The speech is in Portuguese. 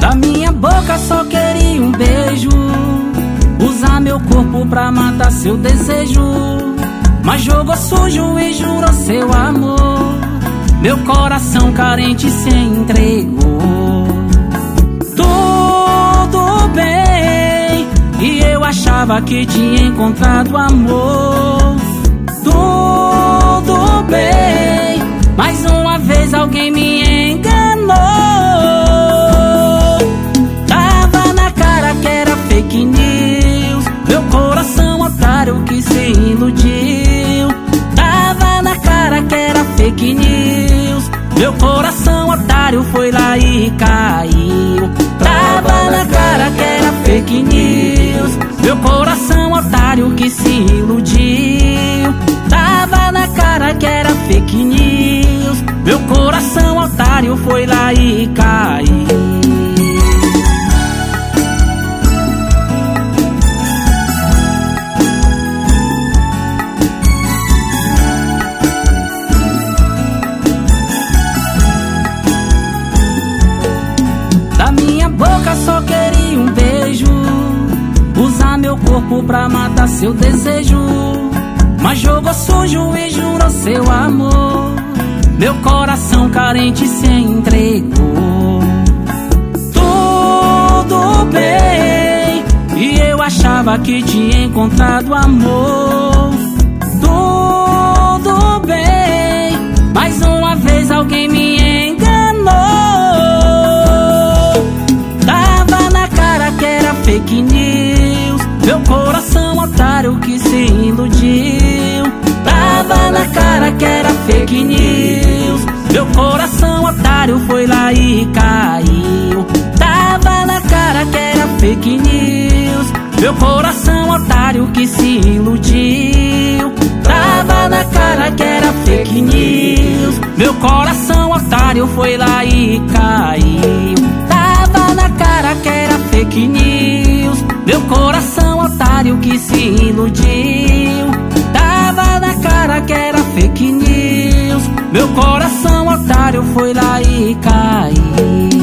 Da minha boca só queria um beijo. Usar meu corpo pra matar seu desejo. Mas jogou sujo e jurou seu amor. Meu coração carente se entregou. Achava que tinha encontrado amor. Tudo bem, mais uma vez alguém me enganou. Tava na cara que era fake news. Meu coração otário que se iludiu. Tava na cara que era fake news. Meu coração otário foi lá e caiu. Tava na cara que era boca só queria um beijo. Usar meu corpo pra matar seu desejo. Mas jogou sujo e jurou seu amor. Meu coração carente se entregou. Tudo bem, e eu achava que tinha encontrado amor. Tudo que se iludiu. Tava na cara que era fake news. Meu coração otário foi lá e caiu. Tava na cara que era fake news. Meu coração otário que se iludiu. Tava na cara que era fake news. Meu coração otário foi lá e caiu. Tava na cara que era fake news. Meu coração fake news. Meu coração otário foi lá e caiu.